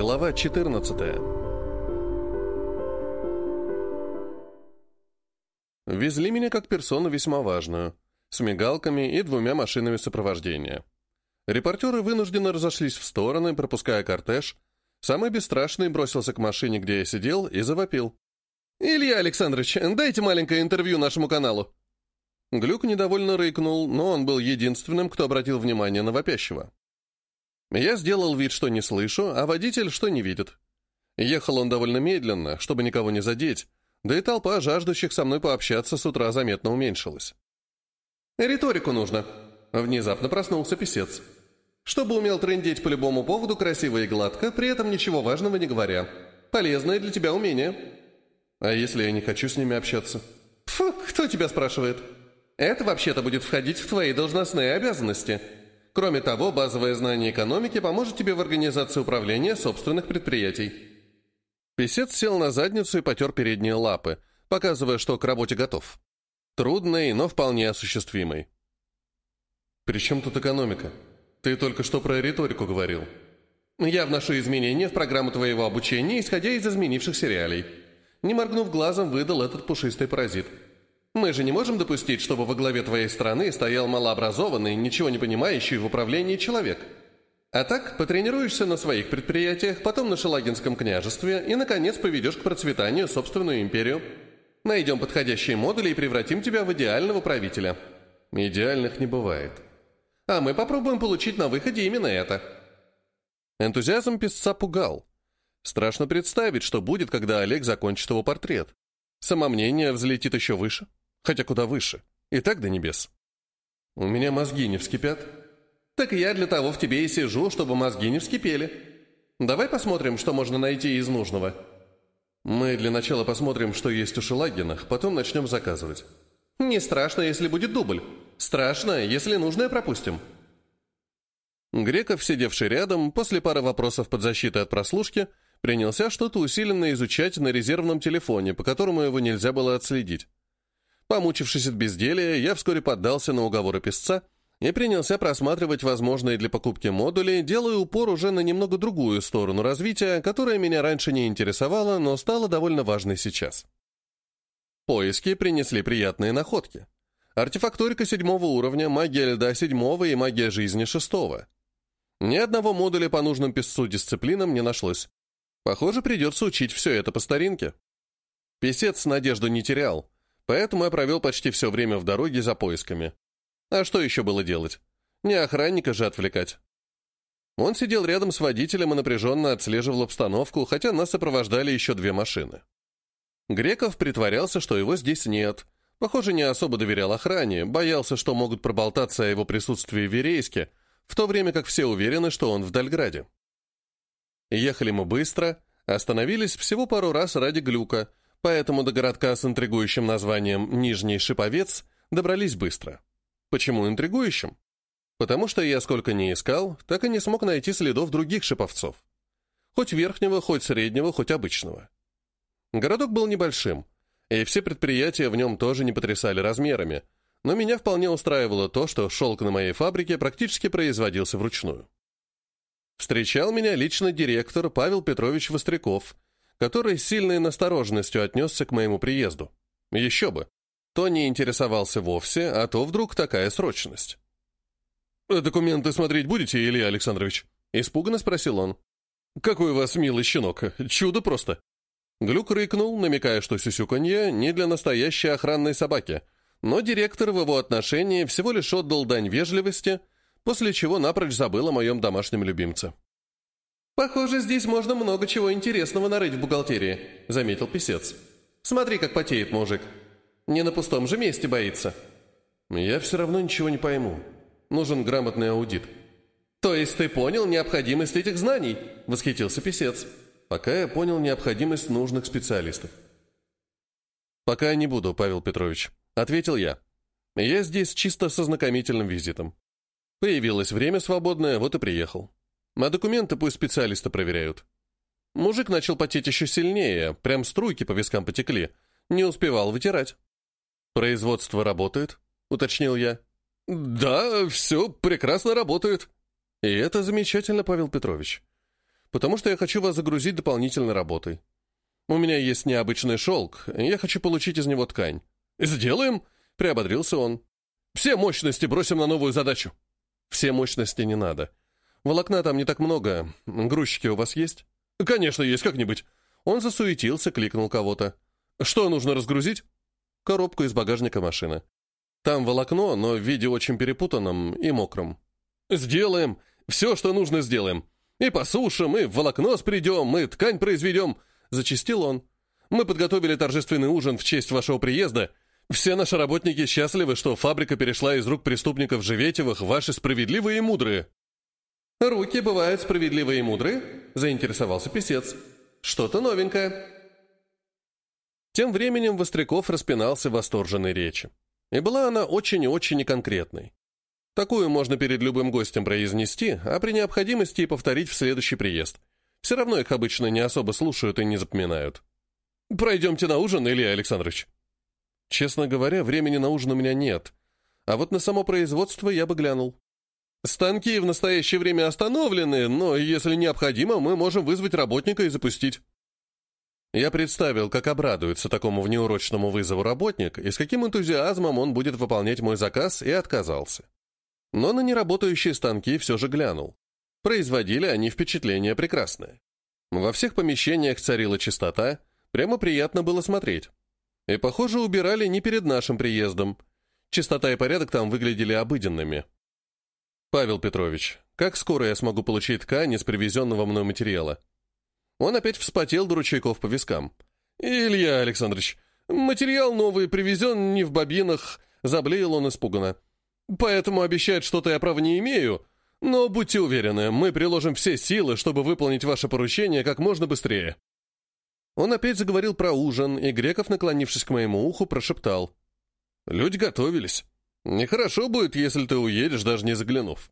Глава 14 Везли меня как персону весьма важную, с мигалками и двумя машинами сопровождения. Репортеры вынужденно разошлись в стороны, пропуская кортеж. Самый бесстрашный бросился к машине, где я сидел, и завопил. «Илья Александрович, дайте маленькое интервью нашему каналу». Глюк недовольно рыкнул, но он был единственным, кто обратил внимание на вопящего. Я сделал вид, что не слышу, а водитель, что не видит. Ехал он довольно медленно, чтобы никого не задеть, да и толпа жаждущих со мной пообщаться с утра заметно уменьшилась. «Риторику нужно», — внезапно проснулся писец. «Чтобы умел трындеть по любому поводу красиво и гладко, при этом ничего важного не говоря. Полезное для тебя умение». «А если я не хочу с ними общаться?» «Фу, кто тебя спрашивает?» «Это вообще-то будет входить в твои должностные обязанности». Кроме того, базовое знание экономики поможет тебе в организации управления собственных предприятий. Песец сел на задницу и потер передние лапы, показывая, что к работе готов. Трудный, но вполне осуществимый. «При чем тут экономика? Ты только что про риторику говорил». «Я вношу изменения в программу твоего обучения, исходя из изменившихся реалий». Не моргнув глазом, выдал этот пушистый паразит – мы же не можем допустить, чтобы во главе твоей страны стоял малообразованный, ничего не понимающий в управлении человек. А так, потренируешься на своих предприятиях, потом на Шелагинском княжестве и, наконец, поведешь к процветанию собственную империю. Найдем подходящие модули и превратим тебя в идеального правителя. Идеальных не бывает. А мы попробуем получить на выходе именно это. Энтузиазм писца пугал. Страшно представить, что будет, когда Олег закончит его портрет. Самомнение взлетит еще выше. Хотя куда выше. И так до небес. У меня мозги не вскипят. Так я для того в тебе и сижу, чтобы мозги не вскипели. Давай посмотрим, что можно найти из нужного. Мы для начала посмотрим, что есть у Шелагинах, потом начнем заказывать. Не страшно, если будет дубль. Страшно, если нужное пропустим. Греков, сидевший рядом, после пары вопросов под защитой от прослушки, принялся что-то усиленно изучать на резервном телефоне, по которому его нельзя было отследить. Помучившись от безделия, я вскоре поддался на уговоры песца и принялся просматривать возможные для покупки модули, делая упор уже на немного другую сторону развития, которая меня раньше не интересовала, но стала довольно важной сейчас. Поиски принесли приятные находки. Артефакторика седьмого уровня, магия льда седьмого и магия жизни шестого. Ни одного модуля по нужным песцу дисциплинам не нашлось. Похоже, придется учить все это по старинке. Песец надежду не терял, Поэтому я провел почти все время в дороге за поисками. А что еще было делать? Не охранника же отвлекать. Он сидел рядом с водителем и напряженно отслеживал обстановку, хотя нас сопровождали еще две машины. Греков притворялся, что его здесь нет. Похоже, не особо доверял охране, боялся, что могут проболтаться о его присутствии в Верейске, в то время как все уверены, что он в Дальграде. Ехали мы быстро, остановились всего пару раз ради глюка, поэтому до городка с интригующим названием Нижний Шиповец добрались быстро. Почему интригующим? Потому что я сколько не искал, так и не смог найти следов других шиповцов. Хоть верхнего, хоть среднего, хоть обычного. Городок был небольшим, и все предприятия в нем тоже не потрясали размерами, но меня вполне устраивало то, что шелк на моей фабрике практически производился вручную. Встречал меня лично директор Павел Петрович Востряков – который с сильной настороженностью отнесся к моему приезду. Еще бы. То не интересовался вовсе, а то вдруг такая срочность. «Документы смотреть будете, Илья Александрович?» — испуганно спросил он. «Какой у вас милый щенок! Чудо просто!» Глюк рыкнул, намекая, что сюсюканье не для настоящей охранной собаки, но директор в его отношении всего лишь отдал дань вежливости, после чего напрочь забыл о моем домашнем любимце. «Похоже, здесь можно много чего интересного нарыть в бухгалтерии», — заметил писец. «Смотри, как потеет мужик. Не на пустом же месте боится». «Я все равно ничего не пойму. Нужен грамотный аудит». «То есть ты понял необходимость этих знаний?» — восхитился писец. «Пока я понял необходимость нужных специалистов». «Пока не буду, Павел Петрович», — ответил я. «Я здесь чисто со знакомительным визитом. Появилось время свободное, вот и приехал». А документы пусть специалисты проверяют. Мужик начал потеть еще сильнее, прям струйки по вискам потекли. Не успевал вытирать. «Производство работает?» — уточнил я. «Да, все прекрасно работает». «И это замечательно, Павел Петрович. потому что я хочу вас загрузить дополнительной работой. У меня есть необычный шелк, я хочу получить из него ткань. «Сделаем!» — приободрился он. «Все мощности бросим на новую задачу». «Все мощности не надо. Волокна там не так много. Грузчики у вас есть?» «Конечно, есть как-нибудь». Он засуетился, кликнул кого-то. «Что нужно разгрузить?» «Коробку из багажника машины. Там волокно, но в виде очень перепутанном и мокром». «Сделаем! Все, что нужно, сделаем. И посушим, и в волокно спридем, и ткань произведем», — зачистил он. «Мы подготовили торжественный ужин в честь вашего приезда. Все наши работники счастливы, что фабрика перешла из рук преступников Живетевых ваши справедливые и мудрые». «Руки бывают справедливые и мудрые?» — заинтересовался писец. «Что-то новенькое». Тем временем Востряков распинался в восторженной речи. И была она очень и очень неконкретной. Такую можно перед любым гостем произнести, а при необходимости и повторить в следующий приезд. Все равно их обычно не особо слушают и не запоминают. «Пройдемте на ужин, Илья Александрович». Честно говоря, времени на ужин у меня нет. А вот на само производство я бы глянул. Станки в настоящее время остановлены, но если необходимо, мы можем вызвать работника и запустить. Я представил, как обрадуется такому внеурочному вызову работник и с каким энтузиазмом он будет выполнять мой заказ, и отказался. Но на неработающие станки все же глянул. Производили они впечатление прекрасное. Во всех помещениях царила чистота, прямо приятно было смотреть. И, похоже, убирали не перед нашим приездом. Чистота и порядок там выглядели обыденными. «Павел Петрович, как скоро я смогу получить ткань из привезенного мной материала?» Он опять вспотел до ручейков по вискам. «Илья Александрович, материал новый привезен не в бобинах», — заблеял он испуганно. «Поэтому обещать что-то я, право, не имею, но будьте уверены, мы приложим все силы, чтобы выполнить ваше поручение как можно быстрее». Он опять заговорил про ужин, и Греков, наклонившись к моему уху, прошептал. «Люди готовились. Нехорошо будет, если ты уедешь, даже не заглянув.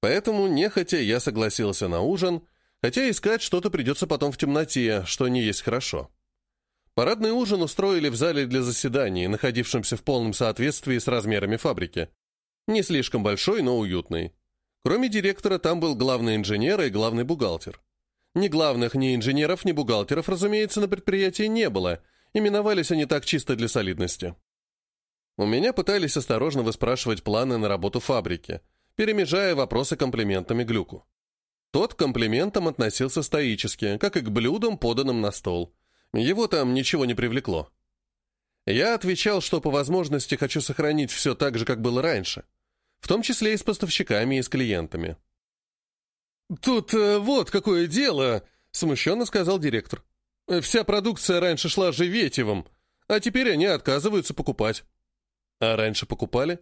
Поэтому, нехотя, я согласился на ужин, хотя искать что-то придется потом в темноте, что не есть хорошо. Парадный ужин устроили в зале для заседаний, находившемся в полном соответствии с размерами фабрики. Не слишком большой, но уютный. Кроме директора, там был главный инженер и главный бухгалтер. Ни главных, ни инженеров, ни бухгалтеров, разумеется, на предприятии не было, именовались они так чисто для солидности. У меня пытались осторожно выспрашивать планы на работу фабрики, перемежая вопросы комплиментами Глюку. Тот к комплиментам относился стоически, как и к блюдам, поданным на стол. Его там ничего не привлекло. Я отвечал, что по возможности хочу сохранить все так же, как было раньше, в том числе и с поставщиками и с клиентами. «Тут э, вот какое дело», — смущенно сказал директор. «Вся продукция раньше шла Живетевым, а теперь они отказываются покупать». А раньше покупали?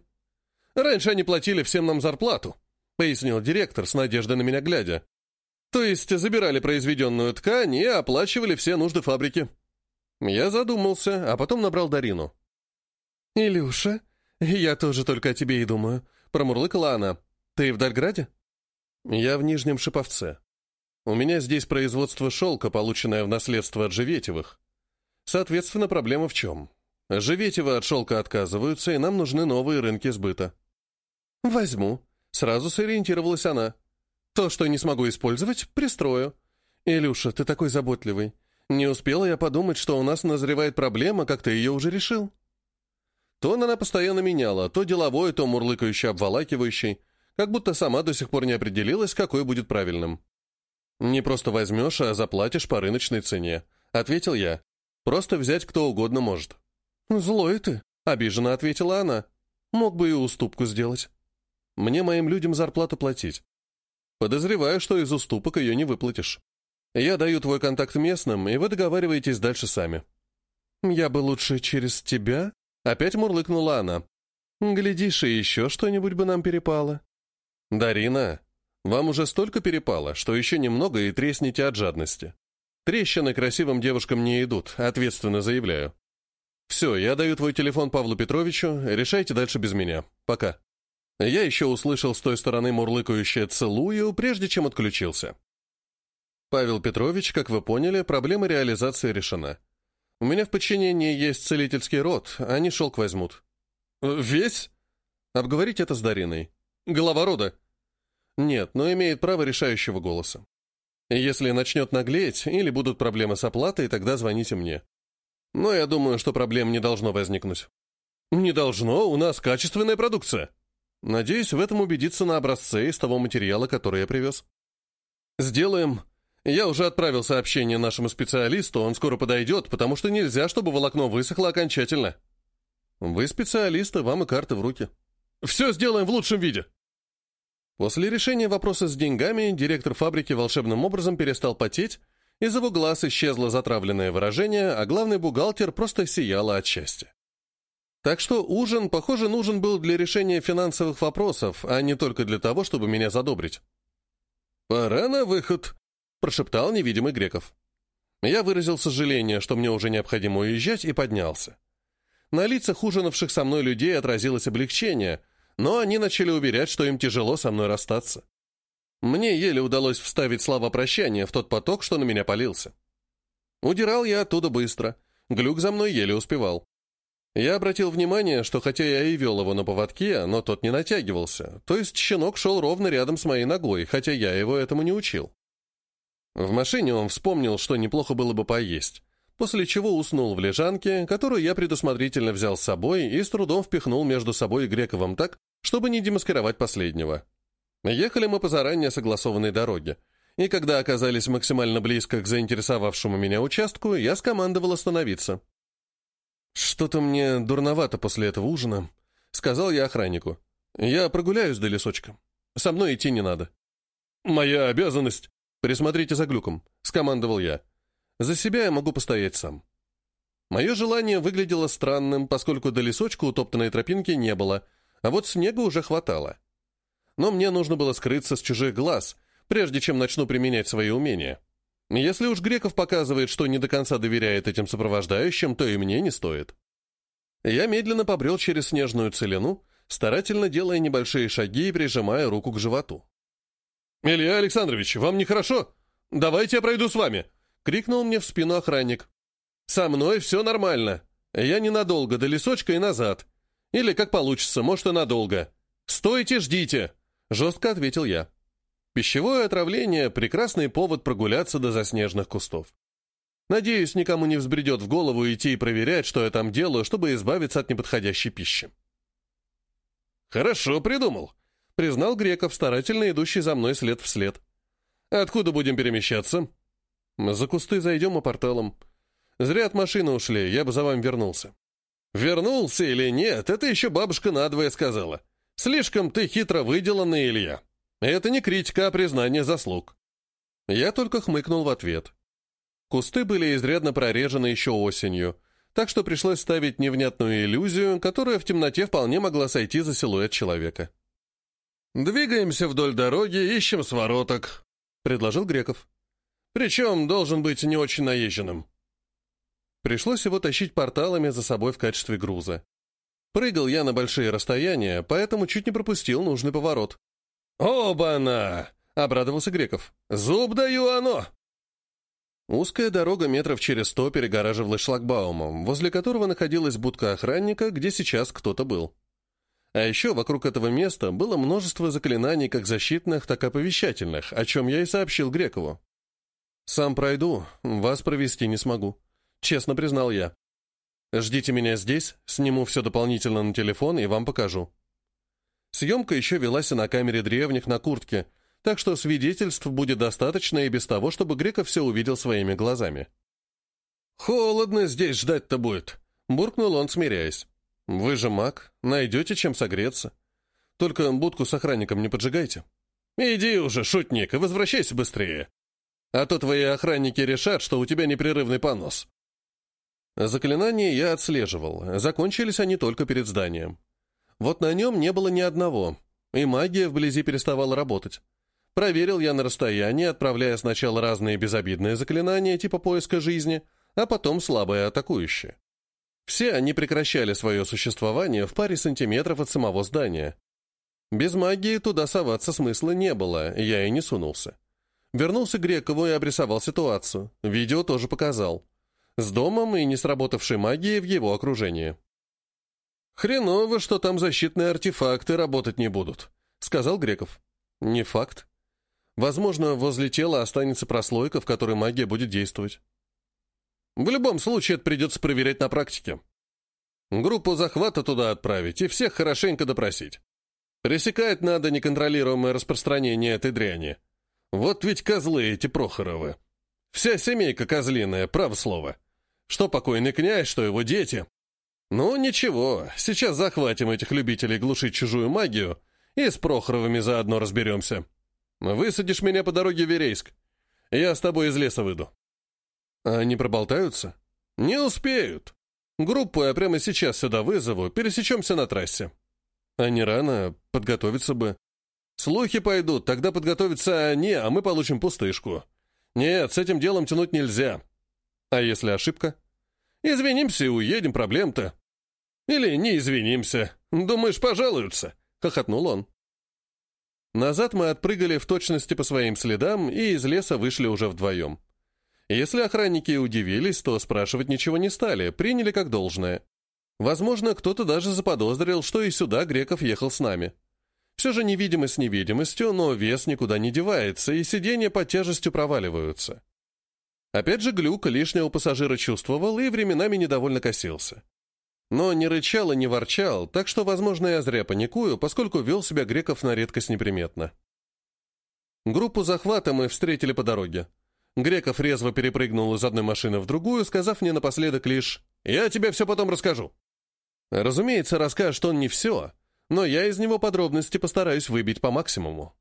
Раньше они платили всем нам зарплату, пояснил директор с надеждой на меня глядя. То есть забирали произведенную ткань и оплачивали все нужды фабрики. Я задумался, а потом набрал Дарину. «Илюша, я тоже только о тебе и думаю», — промурлыкала она. «Ты в Дальграде?» «Я в Нижнем Шиповце. У меня здесь производство шелка, полученное в наследство от Живетевых. Соответственно, проблема в чем? Живетева от шелка отказываются, и нам нужны новые рынки сбыта. Возьму. Сразу сориентировалась она. То, что не смогу использовать, пристрою. Илюша, ты такой заботливый. Не успела я подумать, что у нас назревает проблема, как ты ее уже решил. Тон она постоянно меняла, то деловой, то мурлыкающий, обволакивающий, как будто сама до сих пор не определилась, какой будет правильным. «Не просто возьмешь, а заплатишь по рыночной цене», — ответил я. «Просто взять кто угодно может». «Злой ты», — обиженно ответила она. «Мог бы и уступку сделать. Мне моим людям зарплату платить. Подозреваю, что из уступок ее не выплатишь. Я даю твой контакт местным, и вы договариваетесь дальше сами». «Я бы лучше через тебя?» — опять мурлыкнула она. «Глядишь, и еще что-нибудь бы нам перепало». «Дарина, вам уже столько перепало, что еще немного и тресните от жадности. Трещины красивым девушкам не идут, ответственно заявляю. «Все, я даю твой телефон Павлу Петровичу, решайте дальше без меня. Пока». Я еще услышал с той стороны мурлыкающее «целую», прежде чем отключился. Павел Петрович, как вы поняли, проблема реализации решена. У меня в подчинении есть целительский род, они шелк возьмут. «Весь?» Обговорить это с Дариной. «Голова рода?» «Нет, но имеет право решающего голоса. Если начнет наглеть или будут проблемы с оплатой, тогда звоните мне. Но я думаю, что проблем не должно возникнуть. Не должно, у нас качественная продукция. Надеюсь, в этом убедиться на образце из того материала, который я привез. Сделаем. Я уже отправил сообщение нашему специалисту, он скоро подойдет, потому что нельзя, чтобы волокно высохло окончательно. Вы специалисты, вам и карты в руки. Все сделаем в лучшем виде. После решения вопроса с деньгами директор фабрики волшебным образом перестал потеть, из его глаз исчезло затравленное выражение, а главный бухгалтер просто сияла от счастья. Так что ужин, похоже, нужен был для решения финансовых вопросов, а не только для того, чтобы меня задобрить. «Пора на выход», — прошептал невидимый Греков. Я выразил сожаление, что мне уже необходимо уезжать, и поднялся. На лицах ужинавших со мной людей отразилось облегчение — но они начали уверять, что им тяжело со мной расстаться. Мне еле удалось вставить слова прощания в тот поток, что на меня полился. Удирал я оттуда быстро, глюк за мной еле успевал. Я обратил внимание, что хотя я и вел его на поводке, но тот не натягивался, то есть щенок шел ровно рядом с моей ногой, хотя я его этому не учил. В машине он вспомнил, что неплохо было бы поесть, после чего уснул в лежанке, которую я предусмотрительно взял с собой и с трудом впихнул между собой и Грековым так, чтобы не демаскировать последнего. Ехали мы по заранее согласованной дороге, и когда оказались максимально близко к заинтересовавшему меня участку, я скомандовал остановиться. «Что-то мне дурновато после этого ужина», — сказал я охраннику. «Я прогуляюсь до лесочка. Со мной идти не надо». «Моя обязанность...» «Присмотрите за глюком», — скомандовал я. За себя я могу постоять сам. Мое желание выглядело странным, поскольку до лесочка утоптанной тропинки не было, а вот снега уже хватало. Но мне нужно было скрыться с чужих глаз, прежде чем начну применять свои умения. Если уж Греков показывает, что не до конца доверяет этим сопровождающим, то и мне не стоит. Я медленно побрел через снежную целину, старательно делая небольшие шаги и прижимая руку к животу. «Илья Александрович, вам нехорошо? Давайте я пройду с вами!» — крикнул мне в спину охранник. «Со мной все нормально. Я ненадолго, до лесочка и назад. Или, как получится, может, и надолго. Стойте, ждите!» — жестко ответил я. Пищевое отравление — прекрасный повод прогуляться до заснеженных кустов. Надеюсь, никому не взбредет в голову идти и проверять, что я там делаю, чтобы избавиться от неподходящей пищи. «Хорошо придумал», — признал Греков, старательно идущий за мной след в след. «Откуда будем перемещаться?» За кусты зайдем и порталом. Зря от машины ушли, я бы за вами вернулся. Вернулся или нет, это еще бабушка надвое сказала. Слишком ты хитро выделанный, Илья. Это не критика, а признание заслуг. Я только хмыкнул в ответ. Кусты были изрядно прорежены еще осенью, так что пришлось ставить невнятную иллюзию, которая в темноте вполне могла сойти за силуэт человека. «Двигаемся вдоль дороги, ищем свороток», — предложил Греков. Причем должен быть не очень наезженным. Пришлось его тащить порталами за собой в качестве груза. Прыгал я на большие расстояния, поэтому чуть не пропустил нужный поворот. «Оба-на!» — обрадовался Греков. «Зуб даю оно!» Узкая дорога метров через сто перегораживалась шлагбаумом, возле которого находилась будка охранника, где сейчас кто-то был. А еще вокруг этого места было множество заклинаний как защитных, так и оповещательных, о чем я и сообщил Грекову. «Сам пройду, вас провести не смогу», — честно признал я. «Ждите меня здесь, сниму все дополнительно на телефон и вам покажу». Съемка еще велась на камере древних на куртке, так что свидетельств будет достаточно и без того, чтобы Греков все увидел своими глазами. «Холодно здесь ждать-то будет», — буркнул он, смиряясь. «Вы же маг, найдете чем согреться. Только будку с охранником не поджигайте». «Иди уже, шутник, и возвращайся быстрее», а то твои охранники решат, что у тебя непрерывный понос. Заклинания я отслеживал. Закончились они только перед зданием. Вот на нем не было ни одного, и магия вблизи переставала работать. Проверил я на расстоянии, отправляя сначала разные безобидные заклинания типа поиска жизни, а потом слабые атакующие. Все они прекращали свое существование в паре сантиметров от самого здания. Без магии туда соваться смысла не было, я и не сунулся. Вернулся Грекову и обрисовал ситуацию. Видео тоже показал. С домом и не сработавшей магией в его окружении. «Хреново, что там защитные артефакты работать не будут», — сказал Греков. «Не факт. Возможно, возле тела останется прослойка, в которой магия будет действовать. В любом случае, это придется проверять на практике. Группу захвата туда отправить и всех хорошенько допросить. Пресекать надо неконтролируемое распространение этой дряни. Вот ведь козлы эти Прохоровы. Вся семейка козлиная, право слово. Что покойный князь, что его дети. Ну, ничего, сейчас захватим этих любителей глушить чужую магию и с Прохоровыми заодно разберемся. Высадишь меня по дороге в Верейск. Я с тобой из леса выйду. Они проболтаются? Не успеют. Группу я прямо сейчас сюда вызову, пересечемся на трассе. А не рано, подготовиться бы. Слухи пойдут, тогда подготовятся они, а мы получим пустышку. Нет, с этим делом тянуть нельзя. А если ошибка? Извинимся и уедем, проблем-то. Или не извинимся. Думаешь, пожалуются? Хохотнул он. Назад мы отпрыгали в точности по своим следам и из леса вышли уже вдвоем. Если охранники удивились, то спрашивать ничего не стали, приняли как должное. Возможно, кто-то даже заподозрил, что и сюда Греков ехал с нами. Все же невидимость невидимостью, но вес никуда не девается, и сиденья под тяжестью проваливаются. Опять же, глюк лишнего пассажира чувствовал и временами недовольно косился. Но не рычал и не ворчал, так что, возможно, я зря паникую, поскольку вел себя Греков на редкость неприметно. Группу захвата мы встретили по дороге. Греков резво перепрыгнул из одной машины в другую, сказав мне напоследок лишь «Я тебе все потом расскажу». Разумеется, расскажет он не все, но я из него подробности постараюсь выбить по максимуму.